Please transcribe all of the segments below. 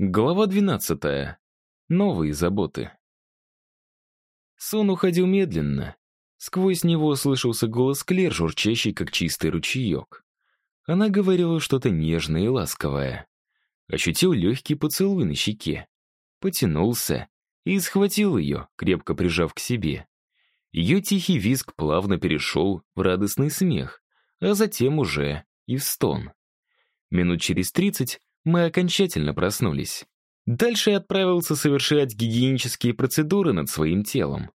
Глава 12. Новые заботы. Сон уходил медленно. Сквозь него слышался голос Клер, журчащий, как чистый ручеек. Она говорила что-то нежное и ласковое. Ощутил легкий поцелуй на щеке. Потянулся и схватил ее, крепко прижав к себе. Ее тихий визг плавно перешел в радостный смех, а затем уже и в стон. Минут через тридцать мы окончательно проснулись. Дальше я отправился совершать гигиенические процедуры над своим телом.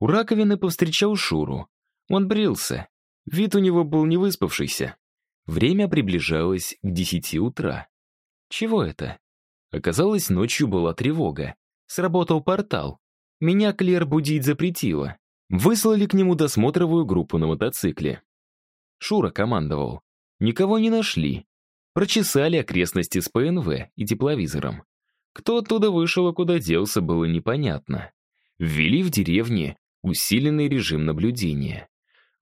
У раковины повстречал Шуру. Он брился. Вид у него был невыспавшийся. Время приближалось к десяти утра. Чего это? Оказалось, ночью была тревога. Сработал портал. Меня Клер будить запретила. Выслали к нему досмотровую группу на мотоцикле. Шура командовал. Никого не нашли. Прочесали окрестности с ПНВ и тепловизором. Кто оттуда вышел и куда делся, было непонятно. Ввели в деревне усиленный режим наблюдения.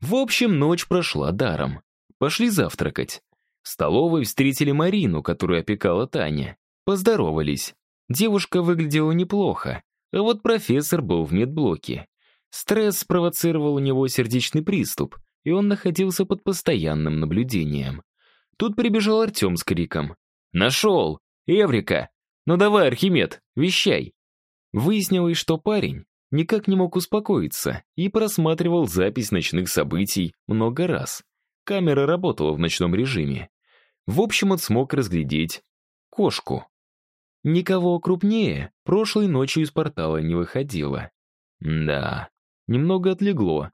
В общем, ночь прошла даром. Пошли завтракать. В столовой встретили Марину, которую опекала Таня. Поздоровались. Девушка выглядела неплохо, а вот профессор был в медблоке. Стресс спровоцировал у него сердечный приступ, и он находился под постоянным наблюдением. Тут прибежал Артем с криком. «Нашел! Эврика! Ну давай, Архимед, вещай!» Выяснилось, что парень никак не мог успокоиться и просматривал запись ночных событий много раз. Камера работала в ночном режиме. В общем, он смог разглядеть кошку. Никого крупнее прошлой ночью из портала не выходило. Да, немного отлегло.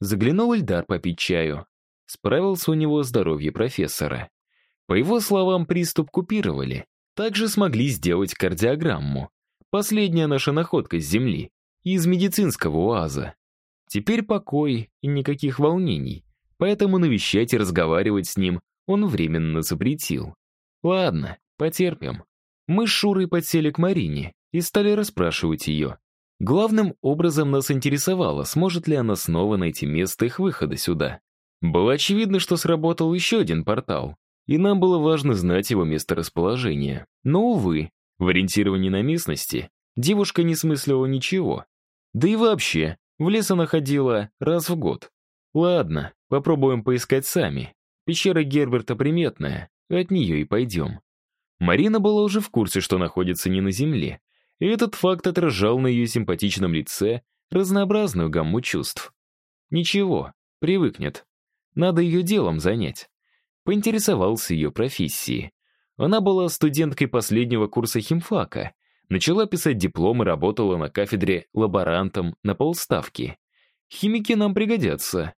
Заглянул Эльдар попить чаю. Справился у него здоровье профессора. По его словам, приступ купировали. Также смогли сделать кардиограмму. Последняя наша находка с Земли. Из медицинского УАЗа. Теперь покой и никаких волнений. Поэтому навещать и разговаривать с ним он временно запретил. Ладно, потерпим. Мы с Шурой подсели к Марине и стали расспрашивать ее. Главным образом нас интересовало, сможет ли она снова найти место их выхода сюда. Было очевидно, что сработал еще один портал, и нам было важно знать его месторасположение. Но, увы, в ориентировании на местности девушка не смыслила ничего. Да и вообще, в лес она ходила раз в год. Ладно, попробуем поискать сами. Пещера Герберта приметная, от нее и пойдем. Марина была уже в курсе, что находится не на земле, и этот факт отражал на ее симпатичном лице разнообразную гамму чувств. Ничего, привыкнет. Надо ее делом занять. Поинтересовался ее профессией. Она была студенткой последнего курса химфака, начала писать диплом и работала на кафедре лаборантом на полставки. Химики нам пригодятся.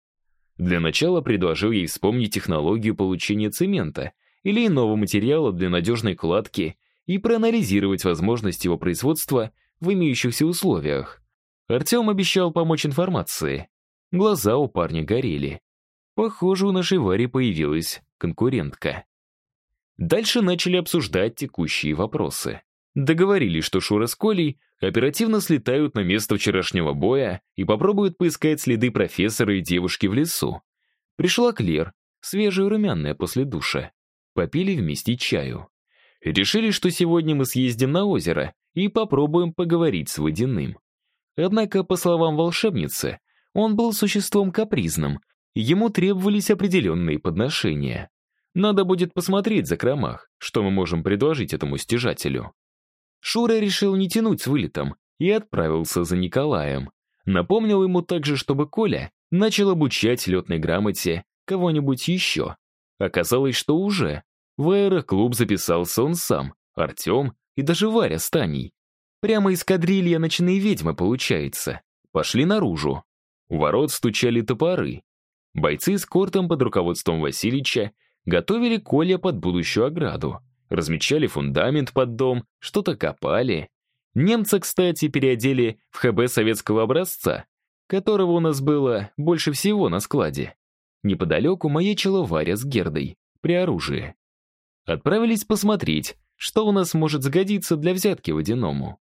Для начала предложил ей вспомнить технологию получения цемента или иного материала для надежной кладки и проанализировать возможность его производства в имеющихся условиях. Артем обещал помочь информации. Глаза у парня горели. Похоже, у нашей Вари появилась конкурентка. Дальше начали обсуждать текущие вопросы. Договорились, что Шура с Колей оперативно слетают на место вчерашнего боя и попробуют поискать следы профессора и девушки в лесу. Пришла Клер, свежая и румяная после душа. Попили вместе чаю. Решили, что сегодня мы съездим на озеро и попробуем поговорить с водяным. Однако, по словам волшебницы, он был существом капризным ему требовались определенные подношения. Надо будет посмотреть за кромах, что мы можем предложить этому стяжателю. Шура решил не тянуть с вылетом и отправился за Николаем. Напомнил ему также, чтобы Коля начал обучать летной грамоте кого-нибудь еще. Оказалось, что уже. В аэроклуб записался он сам, Артем и даже Варя с Таней. Прямо из кадрилья ночные ведьмы получается. Пошли наружу. У ворот стучали топоры, Бойцы с кортом под руководством Васильича готовили колья под будущую ограду, размечали фундамент под дом, что-то копали. Немца, кстати, переодели в ХБ советского образца, которого у нас было больше всего на складе. Неподалеку маячила Варя с Гердой, при оружии. Отправились посмотреть, что у нас может сгодиться для взятки водяному.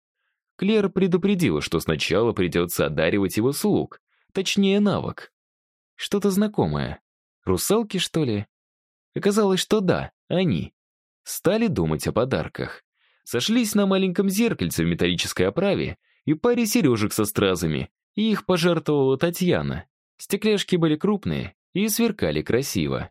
Клер предупредила, что сначала придется одаривать его слуг, точнее навык. Что-то знакомое. Русалки, что ли? Оказалось, что да, они. Стали думать о подарках. сошлись на маленьком зеркальце в металлической оправе и паре сережек со стразами, и их пожертвовала Татьяна. Стекляшки были крупные и сверкали красиво.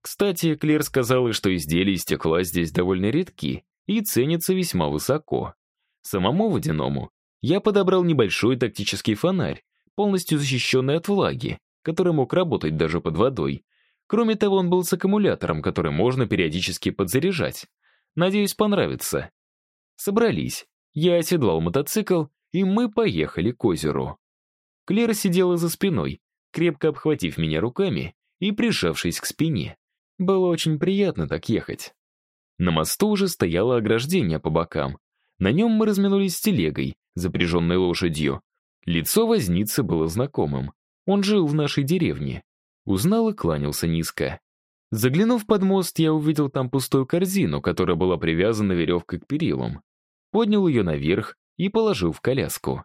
Кстати, Клер сказала, что изделия из стекла здесь довольно редки и ценятся весьма высоко. Самому водяному я подобрал небольшой тактический фонарь, полностью защищенный от влаги, который мог работать даже под водой. Кроме того, он был с аккумулятором, который можно периодически подзаряжать. Надеюсь, понравится. Собрались. Я оседлал мотоцикл, и мы поехали к озеру. Клера сидела за спиной, крепко обхватив меня руками и прижавшись к спине. Было очень приятно так ехать. На мосту уже стояло ограждение по бокам. На нем мы разминулись с телегой, запряженной лошадью. Лицо возницы было знакомым. Он жил в нашей деревне. Узнал и кланялся низко. Заглянув под мост, я увидел там пустую корзину, которая была привязана веревкой к перилам. Поднял ее наверх и положил в коляску.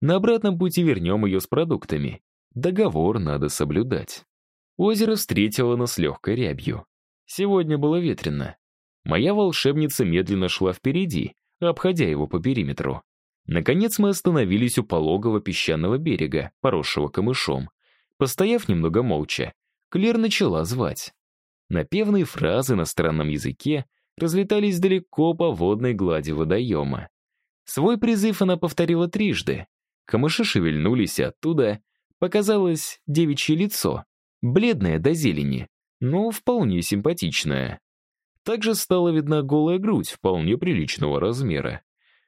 На обратном пути вернем ее с продуктами. Договор надо соблюдать. Озеро встретило нас легкой рябью. Сегодня было ветрено. Моя волшебница медленно шла впереди, обходя его по периметру. Наконец мы остановились у пологого песчаного берега, поросшего камышом. Постояв немного молча, Клер начала звать. Напевные фразы на странном языке разлетались далеко по водной глади водоема. Свой призыв она повторила трижды. Камыши шевельнулись, оттуда показалось девичье лицо, бледное до зелени, но вполне симпатичное. Также стала видна голая грудь вполне приличного размера.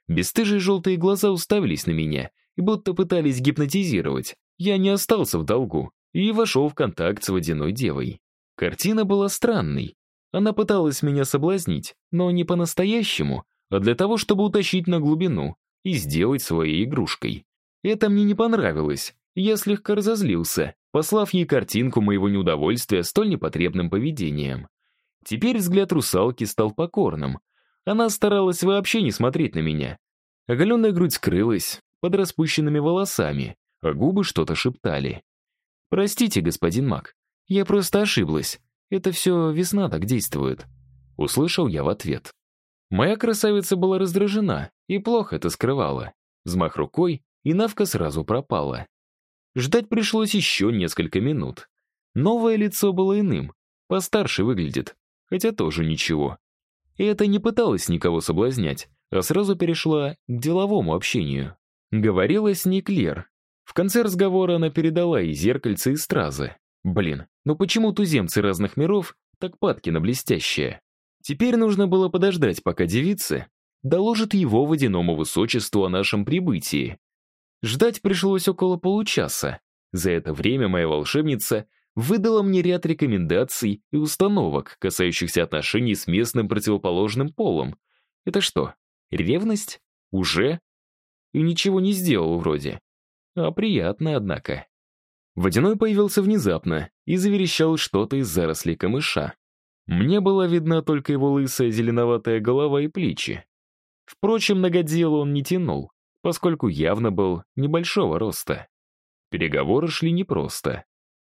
Бестыжие желтые глаза уставились на меня и будто пытались гипнотизировать. Я не остался в долгу и вошел в контакт с водяной девой. Картина была странной. Она пыталась меня соблазнить, но не по-настоящему, а для того, чтобы утащить на глубину и сделать своей игрушкой. Это мне не понравилось. Я слегка разозлился, послав ей картинку моего неудовольствия столь непотребным поведением. Теперь взгляд русалки стал покорным. Она старалась вообще не смотреть на меня. Оголенная грудь скрылась под распущенными волосами, а губы что-то шептали. «Простите, господин Мак, я просто ошиблась. Это все весна так действует». Услышал я в ответ. Моя красавица была раздражена и плохо это скрывала. Взмах рукой, и Навка сразу пропала. Ждать пришлось еще несколько минут. Новое лицо было иным, постарше выглядит, хотя тоже ничего. И это не пыталась никого соблазнять, а сразу перешла к деловому общению. Говорила с ней Клер. В конце разговора она передала ей зеркальце и стразы. Блин, ну почему туземцы разных миров так падки на блестящее? Теперь нужно было подождать, пока девицы доложат его водяному высочеству о нашем прибытии. Ждать пришлось около получаса. За это время моя волшебница выдала мне ряд рекомендаций и установок, касающихся отношений с местным противоположным полом. Это что, ревность? Уже? И ничего не сделал вроде. А приятно, однако. Водяной появился внезапно и заверещал что-то из зарослей камыша. Мне была видна только его лысая зеленоватая голова и плечи. Впрочем, на он не тянул, поскольку явно был небольшого роста. Переговоры шли непросто.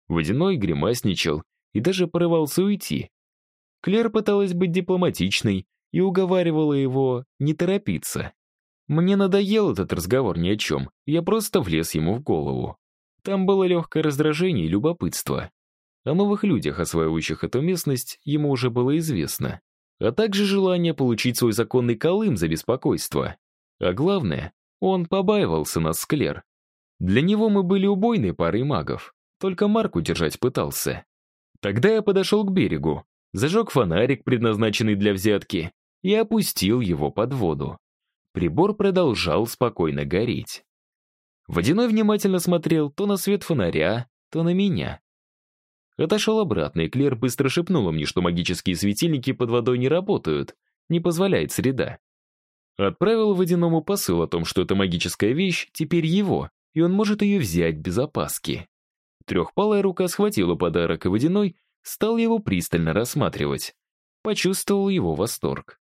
Водяной гримасничал и даже порывался уйти. Клер пыталась быть дипломатичной и уговаривала его не торопиться. Мне надоел этот разговор ни о чем, я просто влез ему в голову. Там было легкое раздражение и любопытство. О новых людях, осваивающих эту местность, ему уже было известно. А также желание получить свой законный колым за беспокойство. А главное, он побаивался нас с Клер. Для него мы были убойной парой магов. Только Марк удержать пытался. Тогда я подошел к берегу, зажег фонарик, предназначенный для взятки, и опустил его под воду. Прибор продолжал спокойно гореть. Водяной внимательно смотрел то на свет фонаря, то на меня. Отошел обратно, и Клер быстро шепнула мне, что магические светильники под водой не работают, не позволяет среда. Отправил водяному посыл о том, что эта магическая вещь теперь его, и он может ее взять без опаски. Трехпалая рука схватила подарок, и водяной стал его пристально рассматривать. Почувствовал его восторг.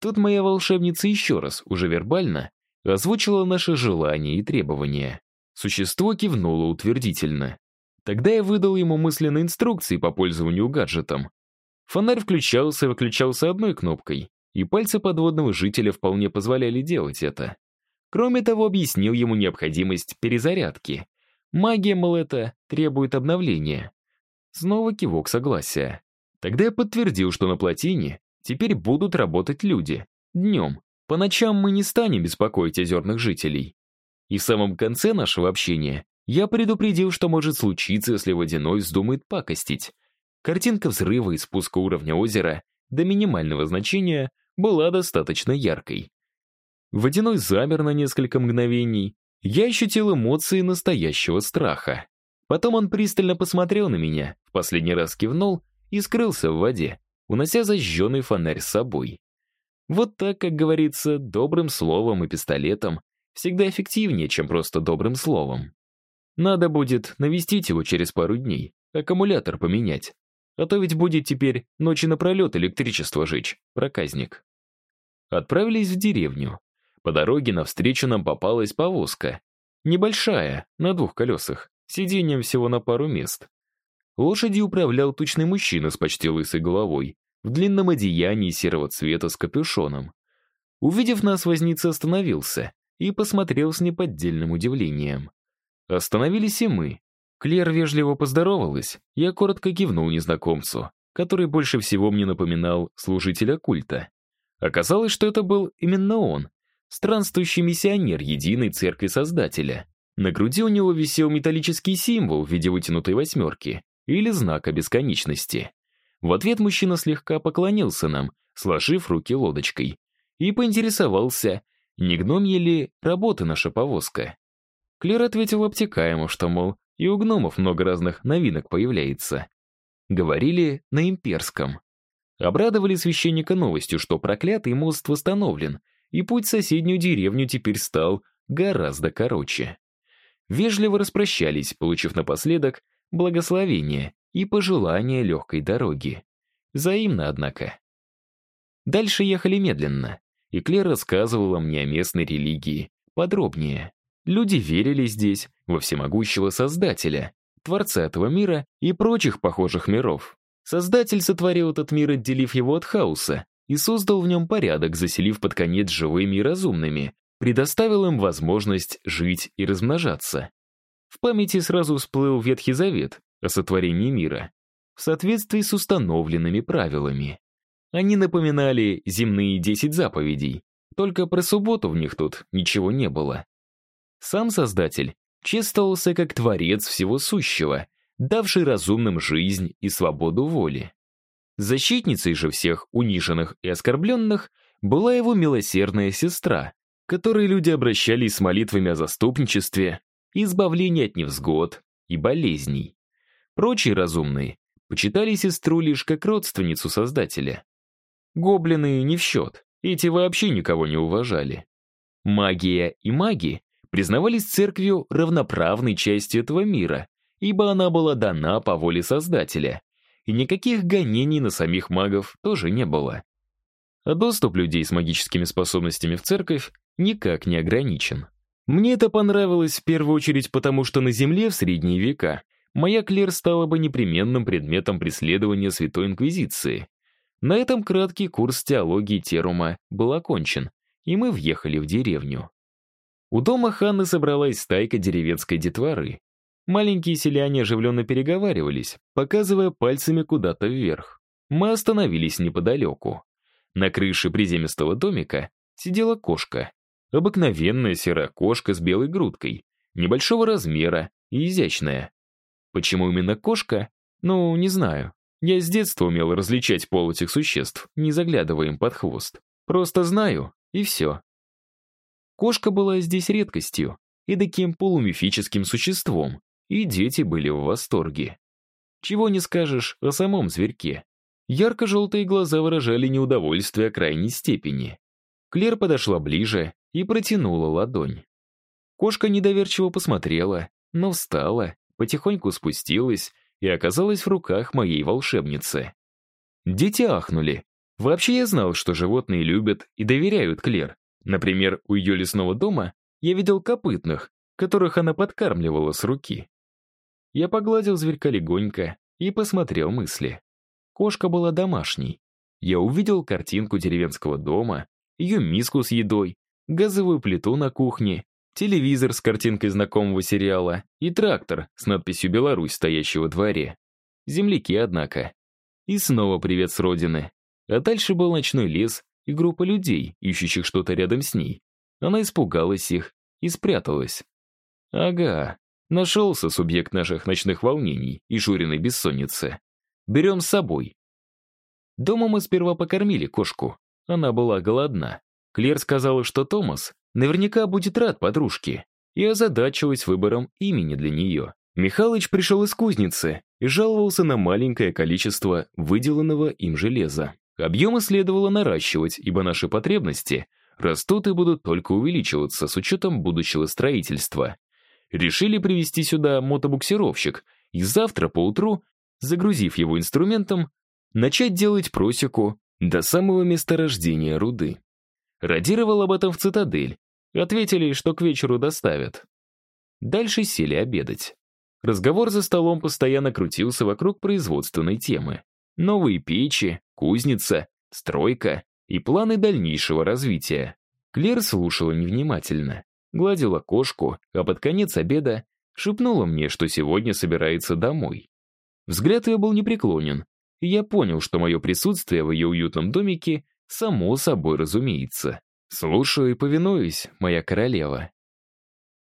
Тут моя волшебница еще раз, уже вербально, озвучила наши желания и требования. Существо кивнуло утвердительно. Тогда я выдал ему мысленные инструкции по пользованию гаджетом. Фонарь включался и выключался одной кнопкой, и пальцы подводного жителя вполне позволяли делать это. Кроме того, объяснил ему необходимость перезарядки. Магия, мол, это требует обновления. Снова кивок согласия. Тогда я подтвердил, что на плотине теперь будут работать люди. Днем. По ночам мы не станем беспокоить озерных жителей. И в самом конце нашего общения я предупредил, что может случиться, если водяной вздумает пакостить. Картинка взрыва и спуска уровня озера до минимального значения была достаточно яркой. Водяной замер на несколько мгновений. Я ощутил эмоции настоящего страха. Потом он пристально посмотрел на меня, в последний раз кивнул и скрылся в воде, унося зажженный фонарь с собой. Вот так, как говорится, добрым словом и пистолетом всегда эффективнее, чем просто добрым словом. Надо будет навестить его через пару дней, аккумулятор поменять. А то ведь будет теперь ночи напролет электричество жечь, проказник. Отправились в деревню. По дороге навстречу нам попалась повозка. Небольшая, на двух колесах, сиденьем всего на пару мест. Лошади управлял тучный мужчина с почти лысой головой, в длинном одеянии серого цвета с капюшоном. Увидев нас, возница остановился и посмотрел с неподдельным удивлением. Остановились и мы. Клер вежливо поздоровалась, я коротко кивнул незнакомцу, который больше всего мне напоминал служителя культа. Оказалось, что это был именно он, странствующий миссионер единой церкви Создателя. На груди у него висел металлический символ в виде вытянутой восьмерки или знака бесконечности. В ответ мужчина слегка поклонился нам, сложив руки лодочкой, и поинтересовался, не гномья ли работа наша повозка. Клер ответил обтекаемо, что, мол, и у гномов много разных новинок появляется. Говорили на имперском. Обрадовали священника новостью, что проклятый мост восстановлен, и путь в соседнюю деревню теперь стал гораздо короче. Вежливо распрощались, получив напоследок благословение и пожелание легкой дороги. Взаимно, однако. Дальше ехали медленно, и Клер рассказывала мне о местной религии подробнее. Люди верили здесь во всемогущего Создателя, Творца этого мира и прочих похожих миров. Создатель сотворил этот мир, отделив его от хаоса, и создал в нем порядок, заселив под конец живыми и разумными, предоставил им возможность жить и размножаться. В памяти сразу всплыл Ветхий Завет о сотворении мира в соответствии с установленными правилами. Они напоминали земные десять заповедей, только про субботу в них тут ничего не было. Сам Создатель чествовался как Творец всего сущего, давший разумным жизнь и свободу воли. Защитницей же всех униженных и оскорбленных была его милосердная сестра, которой люди обращались с молитвами о заступничестве избавлении от невзгод и болезней. Прочие разумные почитали сестру лишь как родственницу Создателя. Гоблины не в счет, эти вообще никого не уважали. Магия и маги признавались церковью равноправной частью этого мира, ибо она была дана по воле Создателя, и никаких гонений на самих магов тоже не было. А доступ людей с магическими способностями в церковь никак не ограничен. Мне это понравилось в первую очередь потому, что на Земле в средние века моя Клер стала бы непременным предметом преследования Святой Инквизиции. На этом краткий курс теологии Терума был окончен, и мы въехали в деревню. У дома Ханны собралась стайка деревенской детворы. Маленькие селяне оживленно переговаривались, показывая пальцами куда-то вверх. Мы остановились неподалеку. На крыше приземистого домика сидела кошка. Обыкновенная серая кошка с белой грудкой, небольшого размера и изящная. Почему именно кошка? Ну, не знаю. Я с детства умел различать пол этих существ, не заглядывая им под хвост. Просто знаю, и все. Кошка была здесь редкостью, и таким полумифическим существом, и дети были в восторге. Чего не скажешь о самом зверьке. Ярко-желтые глаза выражали неудовольствие крайней степени. Клер подошла ближе и протянула ладонь. Кошка недоверчиво посмотрела, но встала, потихоньку спустилась и оказалась в руках моей волшебницы. Дети ахнули. Вообще я знал, что животные любят и доверяют Клер. Например, у ее лесного дома я видел копытных, которых она подкармливала с руки. Я погладил зверька легонько и посмотрел мысли. Кошка была домашней. я увидел картинку деревенского дома, ее миску с едой, газовую плиту на кухне, телевизор с картинкой знакомого сериала и трактор с надписью «Беларусь», стоящий во дворе. Земляки, однако. И снова привет с родины. А дальше был ночной лес и группа людей, ищущих что-то рядом с ней. Она испугалась их и спряталась. Ага, нашелся субъект наших ночных волнений и Шуриной бессонницы. Берем с собой. Дома мы сперва покормили кошку. Она была голодна. Клер сказала, что Томас наверняка будет рад подружке, и озадачилась выбором имени для нее. Михалыч пришел из кузницы и жаловался на маленькое количество выделанного им железа. Объемы следовало наращивать, ибо наши потребности растут и будут только увеличиваться с учетом будущего строительства. Решили привезти сюда мотобуксировщик и завтра поутру, загрузив его инструментом, начать делать просеку до самого месторождения руды. Радировал об этом в цитадель. Ответили, что к вечеру доставят. Дальше сели обедать. Разговор за столом постоянно крутился вокруг производственной темы. Новые печи, кузница, стройка и планы дальнейшего развития. Клер слушала невнимательно, гладила кошку, а под конец обеда шепнула мне, что сегодня собирается домой. Взгляд ее был непреклонен, и я понял, что мое присутствие в ее уютном домике само собой разумеется. Слушаю и повинуюсь, моя королева.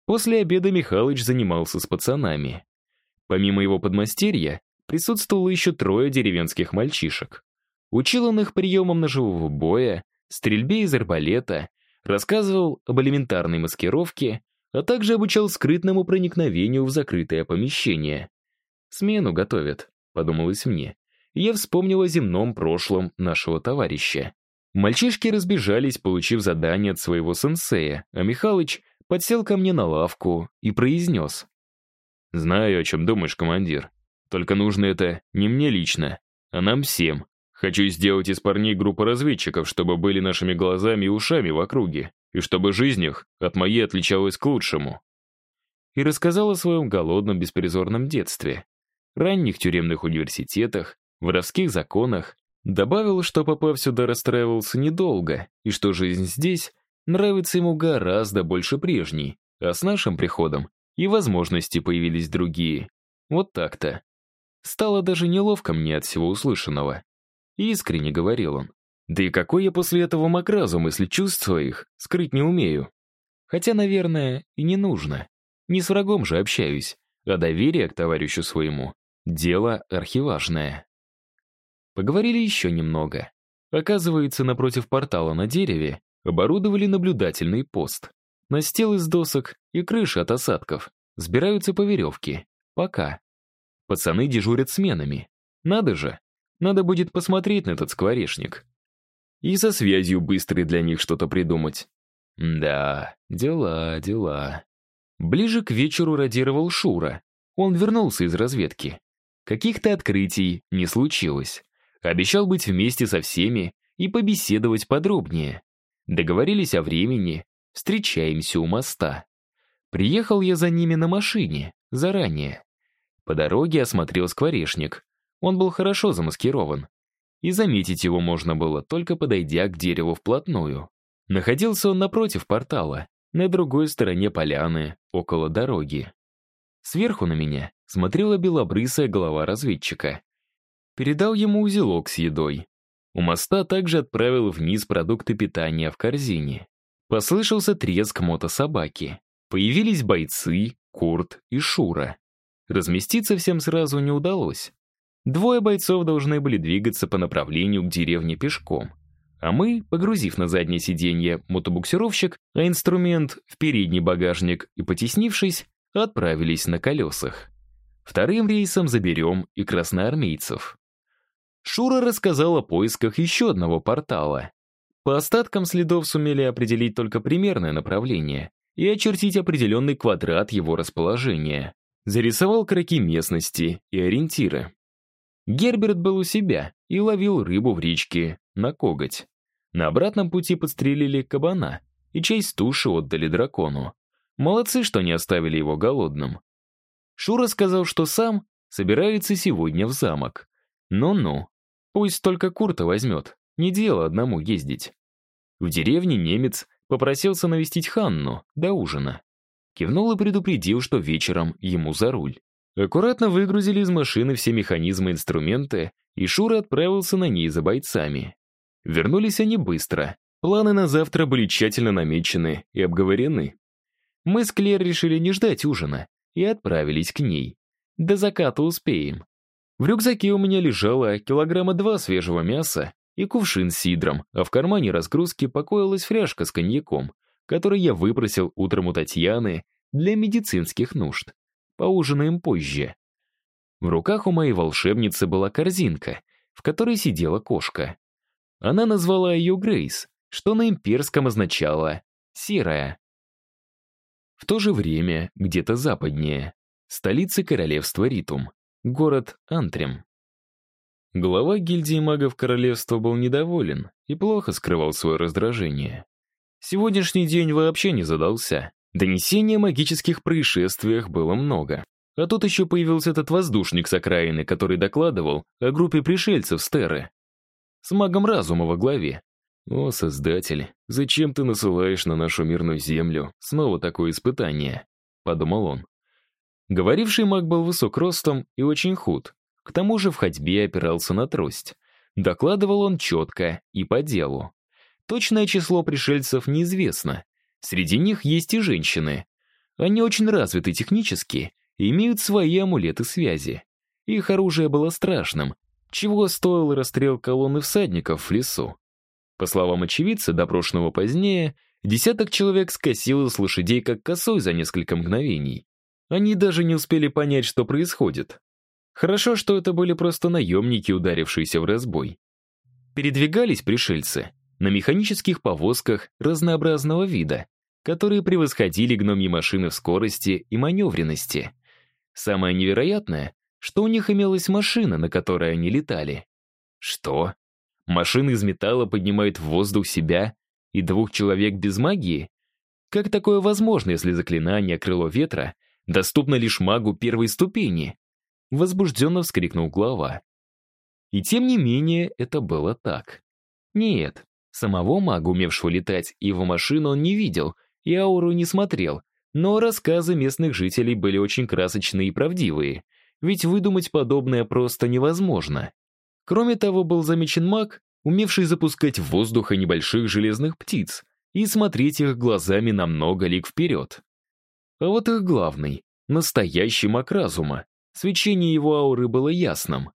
После обеда Михалыч занимался с пацанами. Помимо его подмастерья, присутствовало еще трое деревенских мальчишек. Учил он их приемам ножевого боя, стрельбе из арбалета, рассказывал об элементарной маскировке, а также обучал скрытному проникновению в закрытое помещение. «Смену готовят», — подумалось мне. Я вспомнил о земном прошлом нашего товарища. Мальчишки разбежались, получив задание от своего сенсея, а Михалыч подсел ко мне на лавку и произнес. «Знаю, о чем думаешь, командир. Только нужно это не мне лично, а нам всем. Хочу сделать из парней группу разведчиков, чтобы были нашими глазами и ушами в округе, и чтобы жизнь их от моей отличалась к лучшему». И рассказал о своем голодном беспризорном детстве, ранних тюремных университетах, воровских законах, Добавил, что попав сюда расстраивался недолго, и что жизнь здесь нравится ему гораздо больше прежней, а с нашим приходом и возможности появились другие. Вот так-то. Стало даже неловко мне от всего услышанного. Искренне говорил он. Да и какой я после этого мог разум, если чувств своих скрыть не умею? Хотя, наверное, и не нужно. Не с врагом же общаюсь, а доверие к товарищу своему — дело архиважное. Поговорили еще немного. Оказывается, напротив портала на дереве оборудовали наблюдательный пост. Настил из досок и крыша от осадков. Сбираются по веревке. Пока. Пацаны дежурят сменами. Надо же. Надо будет посмотреть на этот скворечник. И со связью быстрой для них что-то придумать. Да, дела, дела. Ближе к вечеру радировал Шура. Он вернулся из разведки. Каких-то открытий не случилось. Обещал быть вместе со всеми и побеседовать подробнее. Договорились о времени, встречаемся у моста. Приехал я за ними на машине, заранее. По дороге осмотрел скворечник. Он был хорошо замаскирован. И заметить его можно было, только подойдя к дереву вплотную. Находился он напротив портала, на другой стороне поляны, около дороги. Сверху на меня смотрела белобрысая голова разведчика. Передал ему узелок с едой. У моста также отправил вниз продукты питания в корзине. Послышался треск мотособаки. Появились бойцы, Курт и Шура. Разместиться всем сразу не удалось. Двое бойцов должны были двигаться по направлению к деревне пешком. А мы, погрузив на заднее сиденье мотобуксировщик, а инструмент в передний багажник и потеснившись, отправились на колесах. Вторым рейсом заберем и красноармейцев. Шура рассказал о поисках еще одного портала. По остаткам следов сумели определить только примерное направление и очертить определенный квадрат его расположения. Зарисовал кроки местности и ориентиры. Герберт был у себя и ловил рыбу в речке на коготь. На обратном пути подстрелили кабана и часть туши отдали дракону. Молодцы, что не оставили его голодным. Шура сказал, что сам собирается сегодня в замок. Ну-ну, Пусть только Курта возьмет. Не дело одному ездить. В деревне немец попросился навестить Ханну до ужина. Кивнул и предупредил, что вечером ему за руль. Аккуратно выгрузили из машины все механизмы и инструменты, и Шура отправился на ней за бойцами. Вернулись они быстро. Планы на завтра были тщательно намечены и обговорены. Мы с Клер решили не ждать ужина и отправились к ней. До заката успеем. В рюкзаке у меня лежало килограмма два свежего мяса и кувшин с сидром, а в кармане разгрузки покоилась фляжка с коньяком, который я выпросил утром у Татьяны для медицинских нужд. Поужинаем позже. В руках у моей волшебницы была корзинка, в которой сидела кошка. Она назвала ее Грейс, что на имперском означало «серая». В то же время, где-то западнее, столица королевства Ритум, город Антрем. Глава гильдии магов королевства был недоволен и плохо скрывал свое раздражение. Сегодняшний день вообще не задался. Донесений о магических происшествиях было много. А тут еще появился этот воздушник с окраины, который докладывал о группе пришельцев с Терры. С магом разума во главе. «О, Создатель, зачем ты насылаешь на нашу мирную землю снова такое испытание?» — подумал он. Говоривший маг был высок ростом и очень худ. К тому же в ходьбе опирался на трость. Докладывал он четко и по делу. Точное число пришельцев неизвестно. Среди них есть и женщины. Они очень развиты технически и имеют свои амулеты связи. Их оружие было страшным, чего стоил расстрел колонны всадников в лесу. По словам очевидца, допрошенного позднее, десяток человек скосило с лошадей как косой за несколько мгновений. Они даже не успели понять, что происходит. Хорошо, что это были просто наемники, ударившиеся в разбой. Передвигались пришельцы на механических повозках разнообразного вида, которые превосходили гномьи машины в скорости и маневренности. Самое невероятное, что у них имелась машина, на которой они летали. Что? Машина из металла поднимает в воздух себя и двух человек без магии? Как такое возможно, если заклинание «Крыло ветра» доступно лишь магу первой ступени? Возбужденно вскрикнул глава. И тем не менее, это было так. Нет, самого мага, умевшего летать, его машину он не видел, и ауру не смотрел, но рассказы местных жителей были очень красочные и правдивые, ведь выдумать подобное просто невозможно. Кроме того, был замечен маг, умевший запускать в воздух небольших железных птиц и смотреть их глазами на много лик вперед. А вот их главный, настоящий маг разума, свечение его ауры было ясным.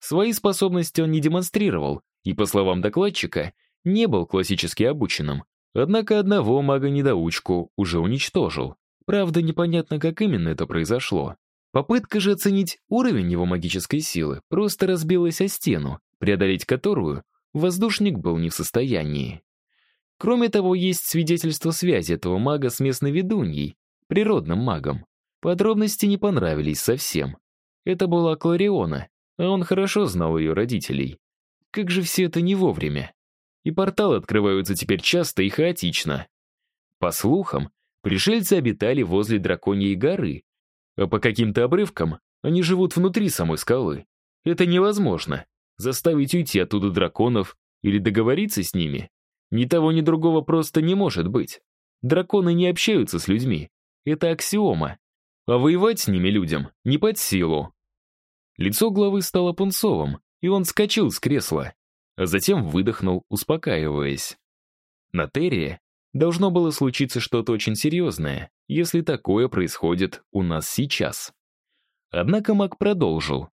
Свои способности он не демонстрировал, и, по словам докладчика, не был классически обученным, однако одного мага-недоучку уже уничтожил. Правда, непонятно, как именно это произошло. Попытка же оценить уровень его магической силы просто разбилась о стену, преодолеть которую воздушник был не в состоянии. Кроме того, есть свидетельство связи этого мага с местной ведуньей, природным магом. Подробности не понравились совсем. Это была Клариона, а он хорошо знал ее родителей. Как же все это не вовремя. И порталы открываются теперь часто и хаотично. По слухам, пришельцы обитали возле Драконьей горы, а по каким-то обрывкам они живут внутри самой скалы. Это невозможно. Заставить уйти оттуда драконов или договориться с ними? Ни того, ни другого просто не может быть. Драконы не общаются с людьми. Это аксиома. А воевать с ними людям не под силу. Лицо главы стало пунцовым, и он скочил с кресла, а затем выдохнул, успокаиваясь. На Террии должно было случиться что-то очень серьезное, если такое происходит у нас сейчас. Однако маг продолжил.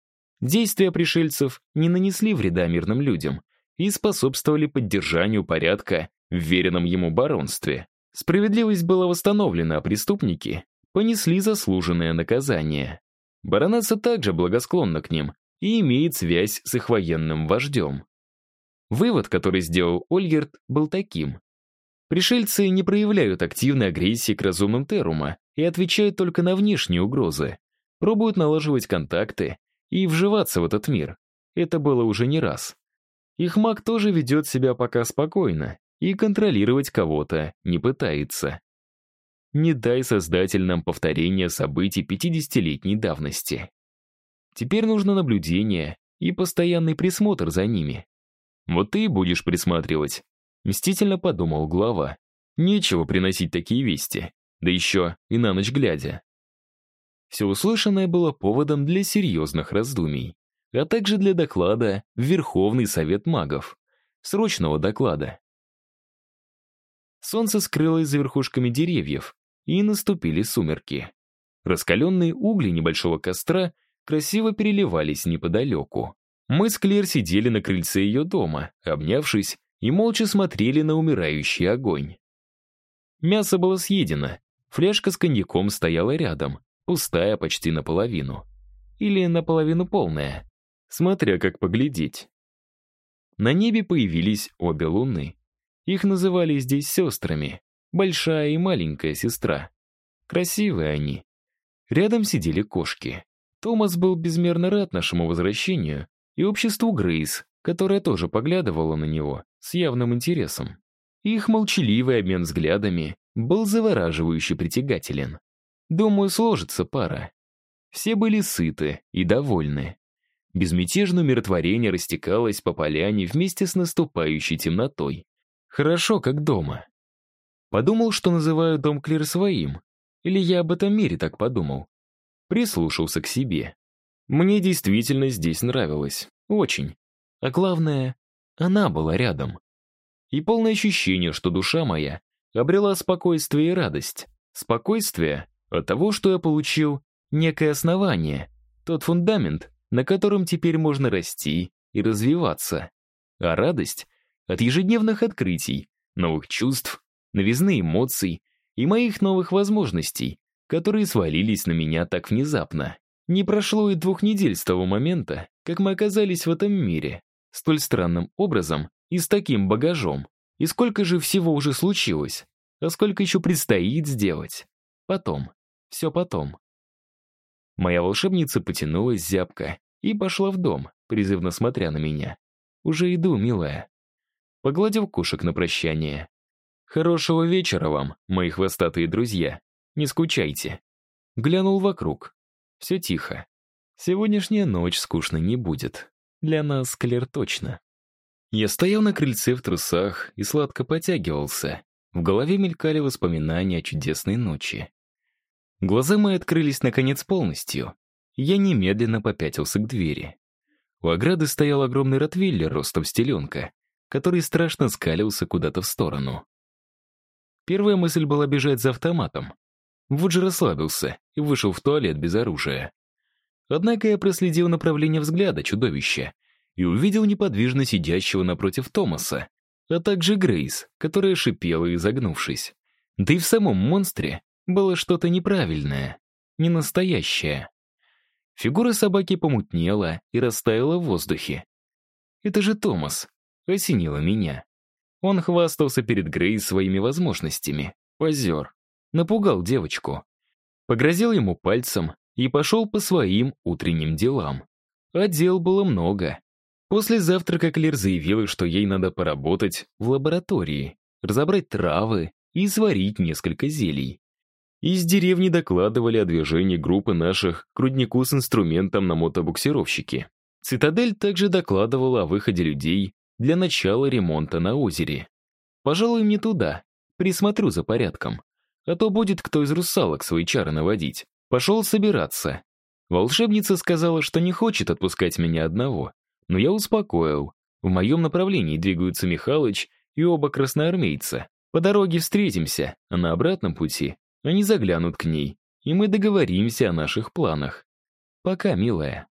Действия пришельцев не нанесли вреда мирным людям и способствовали поддержанию порядка в веренном ему баронстве. Справедливость была восстановлена, а преступники понесли заслуженное наказание. Баронесса также благосклонна к ним и имеет связь с их военным вождем. Вывод, который сделал Ольгерт, был таким. Пришельцы не проявляют активной агрессии к разумным Терума и отвечают только на внешние угрозы. Пробуют налаживать контакты и вживаться в этот мир. Это было уже не раз. Их маг тоже ведет себя пока спокойно и контролировать кого-то не пытается. Не дай создатель нам повторения событий 50-летней давности. Теперь нужно наблюдение и постоянный присмотр за ними. Вот ты и будешь присматривать. Мстительно подумал глава. Нечего приносить такие вести, да еще и на ночь глядя. Все услышанное было поводом для серьезных раздумий, а также для доклада в Верховный Совет магов. Срочного доклада. Солнце скрылось за верхушками деревьев, и наступили сумерки. Раскаленные угли небольшого костра красиво переливались неподалеку. Мы с Клер сидели на крыльце ее дома, обнявшись, и молча смотрели на умирающий огонь. Мясо было съедено, фляжка с коньяком стояла рядом, пустая почти наполовину. Или наполовину полная, смотря как поглядеть. На небе появились обе луны. Их называли здесь сестрами, большая и маленькая сестра. Красивые они. Рядом сидели кошки. Томас был безмерно рад нашему возвращению и обществу Грейс, которая тоже поглядывала на него с явным интересом. Их молчаливый обмен взглядами был завораживающе притягателен. Думаю, сложится пара. Все были сыты и довольны. Безмятежное умиротворение растекалось по поляне вместе с наступающей темнотой. Хорошо, как дома. Подумал, что называю дом Клир своим. Или я об этом мире так подумал. Прислушался к себе. Мне действительно здесь нравилось. Очень. А главное, она была рядом. И полное ощущение, что душа моя обрела спокойствие и радость. Спокойствие от того, что я получил некое основание, тот фундамент, на котором теперь можно расти и развиваться. А радость от ежедневных открытий, новых чувств, новизны эмоций и моих новых возможностей, которые свалились на меня так внезапно. Не прошло и двух недель с того момента, как мы оказались в этом мире, столь странным образом и с таким багажом. И сколько же всего уже случилось, а сколько еще предстоит сделать. Потом, все потом. Моя волшебница потянулась зябко и пошла в дом, призывно смотря на меня. «Уже иду, милая». Погладил кошек на прощание. «Хорошего вечера вам, мои хвостатые друзья. Не скучайте». Глянул вокруг. Все тихо. Сегодняшняя ночь скучной не будет. Для нас, Клер, точно. Я стоял на крыльце в трусах и сладко потягивался. В голове мелькали воспоминания о чудесной ночи. Глаза мои открылись, наконец, полностью. Я немедленно попятился к двери. У ограды стоял огромный ротвейлер ростом стеленка который страшно скалился куда-то в сторону. Первая мысль была бежать за автоматом. Же расслабился и вышел в туалет без оружия. Однако я проследил направление взгляда чудовища и увидел неподвижно сидящего напротив Томаса, а также Грейс, которая шипела, изогнувшись. Да и в самом монстре было что-то неправильное, ненастоящее. Фигура собаки помутнела и растаяла в воздухе. Это же Томас, осенило меня. Он хвастался перед Грейс своими возможностями. Позер. Напугал девочку. Погрозил ему пальцем и пошел по своим утренним делам. А дел было много. После завтрака Клер заявила, что ей надо поработать в лаборатории, разобрать травы и сварить несколько зелий. Из деревни докладывали о движении группы наших к руднику с инструментом на мотобуксировщике. Цитадель также докладывала о выходе людей для начала ремонта на озере. Пожалуй, мне туда, присмотрю за порядком. А то будет кто из русалок свои чары наводить. Пошел собираться. Волшебница сказала, что не хочет отпускать меня одного. Но я успокоил. В моем направлении двигаются Михалыч и оба красноармейца. По дороге встретимся, а на обратном пути они заглянут к ней, и мы договоримся о наших планах. Пока, милая.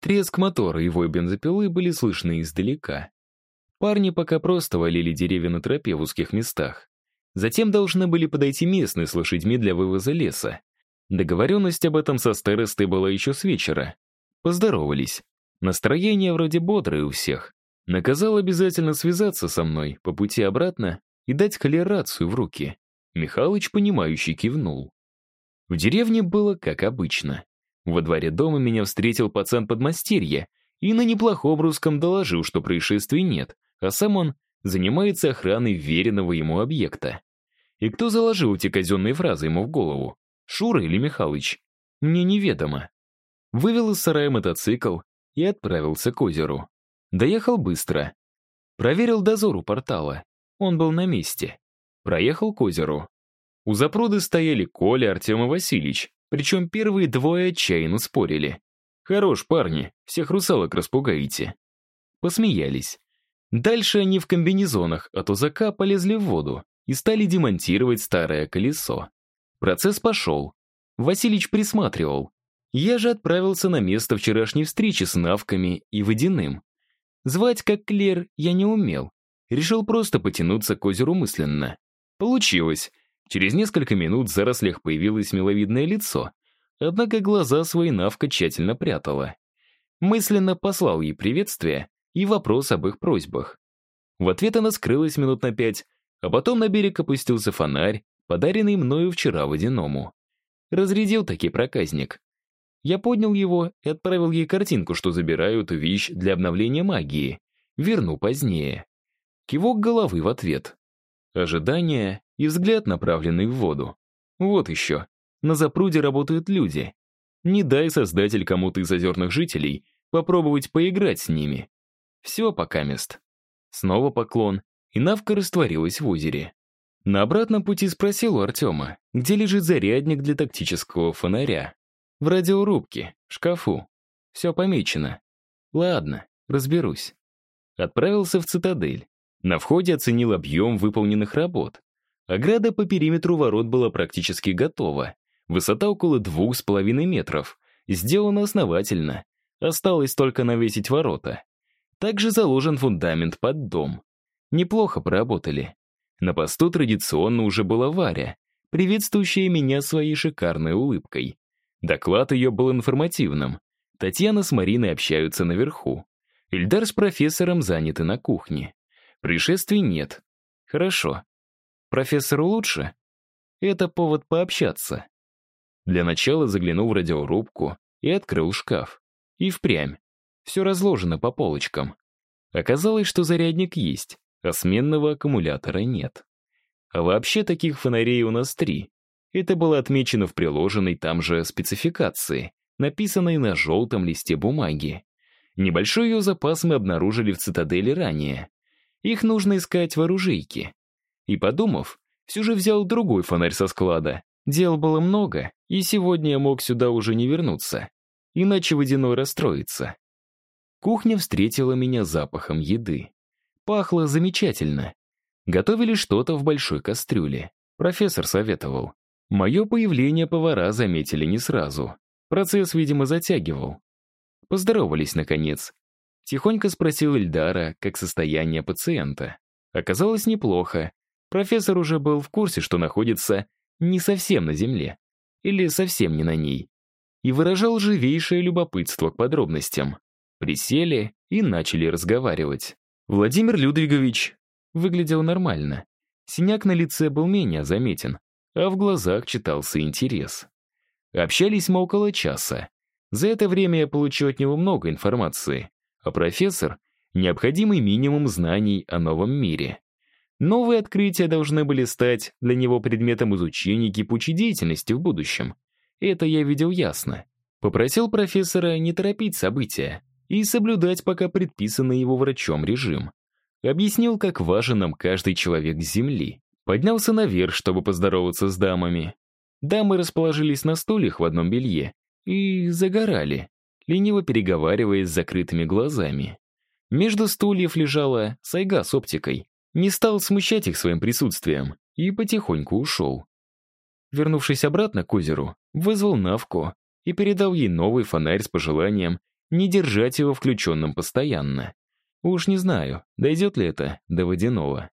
Треск мотора и вой бензопилы были слышны издалека. Парни пока просто валили деревья на тропе в узких местах. Затем должны были подойти местные с лошадьми для вывоза леса. Договоренность об этом со старостой была еще с вечера. Поздоровались. Настроение вроде бодрое у всех. Наказал обязательно связаться со мной по пути обратно и дать холерацию в руки. Михалыч, понимающий, кивнул. В деревне было как обычно. Во дворе дома меня встретил пацан-подмастерье и на неплохом русском доложил, что происшествий нет, а сам он занимается охраной веренного ему объекта. И кто заложил эти казенные фразы ему в голову? Шура или Михалыч? Мне неведомо. Вывел из сарая мотоцикл и отправился к озеру. Доехал быстро. Проверил дозор у портала. Он был на месте. Проехал к озеру. У запруды стояли Коля, Артем и Васильевич, причем первые двое отчаянно спорили. «Хорош, парни, всех русалок распугаете». Посмеялись. Дальше они в комбинезонах от узака полезли в воду и стали демонтировать старое колесо. Процесс пошел. Василич присматривал. Я же отправился на место вчерашней встречи с навками и водяным. Звать как Клер я не умел. Решил просто потянуться к озеру мысленно. Получилось. Через несколько минут в зарослях появилось миловидное лицо, однако глаза свои Навка тщательно прятала. Мысленно послал ей приветствие и вопрос об их просьбах. В ответ она скрылась минут на пять, а потом на берег опустился фонарь, подаренный мною вчера водяному. Разрядил таки проказник. Я поднял его и отправил ей картинку, что забираю эту вещь для обновления магии. Верну позднее. Кивок головы в ответ. Ожидание и взгляд, направленный в воду. Вот еще. На запруде работают люди. Не дай, создатель, кому-то из озерных жителей попробовать поиграть с ними. Все пока мест. Снова поклон, и Навка растворилась в озере. На обратном пути спросил у Артема, где лежит зарядник для тактического фонаря. В радиорубке, шкафу. Все помечено. Ладно, разберусь. Отправился в цитадель. На входе оценил объем выполненных работ. Ограда по периметру ворот была практически готова. Высота около двух с половиной метров. Сделано основательно. Осталось только навесить ворота. Также заложен фундамент под дом. Неплохо поработали. На посту традиционно уже была Варя, приветствующая меня своей шикарной улыбкой. Доклад ее был информативным. Татьяна с Мариной общаются наверху. Ильдар с профессором заняты на кухне. Пришествий нет. Хорошо. Профессору лучше? Это повод пообщаться. Для начала заглянул в радиорубку и открыл шкаф. И впрямь. Все разложено по полочкам. Оказалось, что зарядник есть, а сменного аккумулятора нет. А вообще таких фонарей у нас три. Это было отмечено в приложенной там же спецификации, написанной на желтом листе бумаги. Небольшой ее запас мы обнаружили в цитадели ранее. Их нужно искать в оружейке. И подумав, все же взял другой фонарь со склада. Дел было много, и сегодня я мог сюда уже не вернуться. Иначе водяной расстроится. Кухня встретила меня запахом еды. Пахло замечательно. Готовили что-то в большой кастрюле. Профессор советовал. Мое появление повара заметили не сразу. Процесс, видимо, затягивал. Поздоровались, наконец. Тихонько спросил Эльдара, как состояние пациента. Оказалось неплохо. Профессор уже был в курсе, что находится не совсем на Земле. Или совсем не на ней. И выражал живейшее любопытство к подробностям. Присели и начали разговаривать. Владимир Людвигович выглядел нормально. Синяк на лице был менее заметен, а в глазах читался интерес. Общались мы около часа. За это время я получил от него много информации, а профессор — необходимый минимум знаний о новом мире. Новые открытия должны были стать для него предметом изучения кипучей деятельности в будущем. Это я видел ясно. Попросил профессора не торопить события, и соблюдать пока предписанный его врачом режим. Объяснил, как важен нам каждый человек с Земли. Поднялся наверх, чтобы поздороваться с дамами. Дамы расположились на стульях в одном белье и загорали, лениво переговариваясь с закрытыми глазами. Между стульев лежала сайга с оптикой. Не стал смущать их своим присутствием и потихоньку ушел. Вернувшись обратно к озеру, вызвал Навку и передал ей новый фонарь с пожеланием не держать его включенным постоянно. Уж не знаю, дойдет ли это до водяного.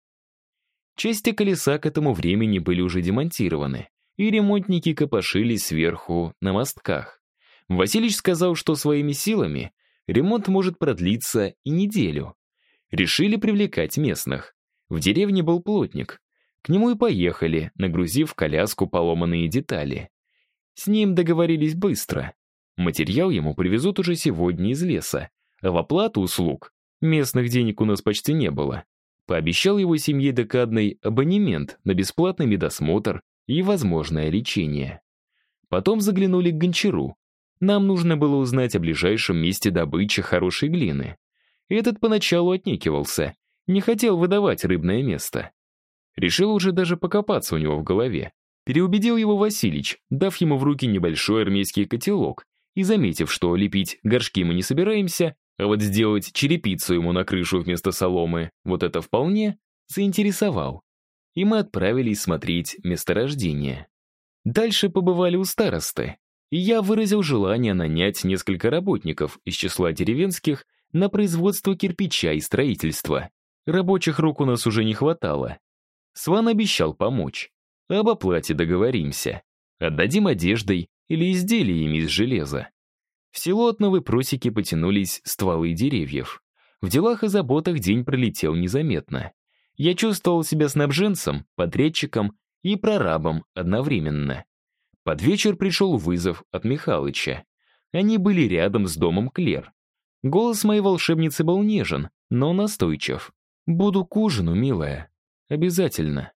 Части колеса к этому времени были уже демонтированы, и ремонтники копошились сверху на мостках. Василич сказал, что своими силами ремонт может продлиться и неделю. Решили привлекать местных. В деревне был плотник. К нему и поехали, нагрузив коляску поломанные детали. С ним договорились быстро. Материал ему привезут уже сегодня из леса, а в оплату услуг местных денег у нас почти не было. Пообещал его семье декадный абонемент на бесплатный медосмотр и возможное лечение. Потом заглянули к Гончару. Нам нужно было узнать о ближайшем месте добычи хорошей глины. Этот поначалу отнекивался, не хотел выдавать рыбное место. Решил уже даже покопаться у него в голове. Переубедил его Василич, дав ему в руки небольшой армейский котелок и заметив, что лепить горшки мы не собираемся, а вот сделать черепицу ему на крышу вместо соломы, вот это вполне, заинтересовал. И мы отправились смотреть месторождение. Дальше побывали у старосты, и я выразил желание нанять несколько работников из числа деревенских на производство кирпича и строительства. Рабочих рук у нас уже не хватало. Сван обещал помочь. Об оплате договоримся. Отдадим одеждой или изделиями из железа. В село от новой просеки потянулись стволы деревьев. В делах и заботах день пролетел незаметно. Я чувствовал себя снабженцем, подрядчиком и прорабом одновременно. Под вечер пришел вызов от Михалыча. Они были рядом с домом Клер. Голос моей волшебницы был нежен, но настойчив. «Буду к ужину, милая. Обязательно».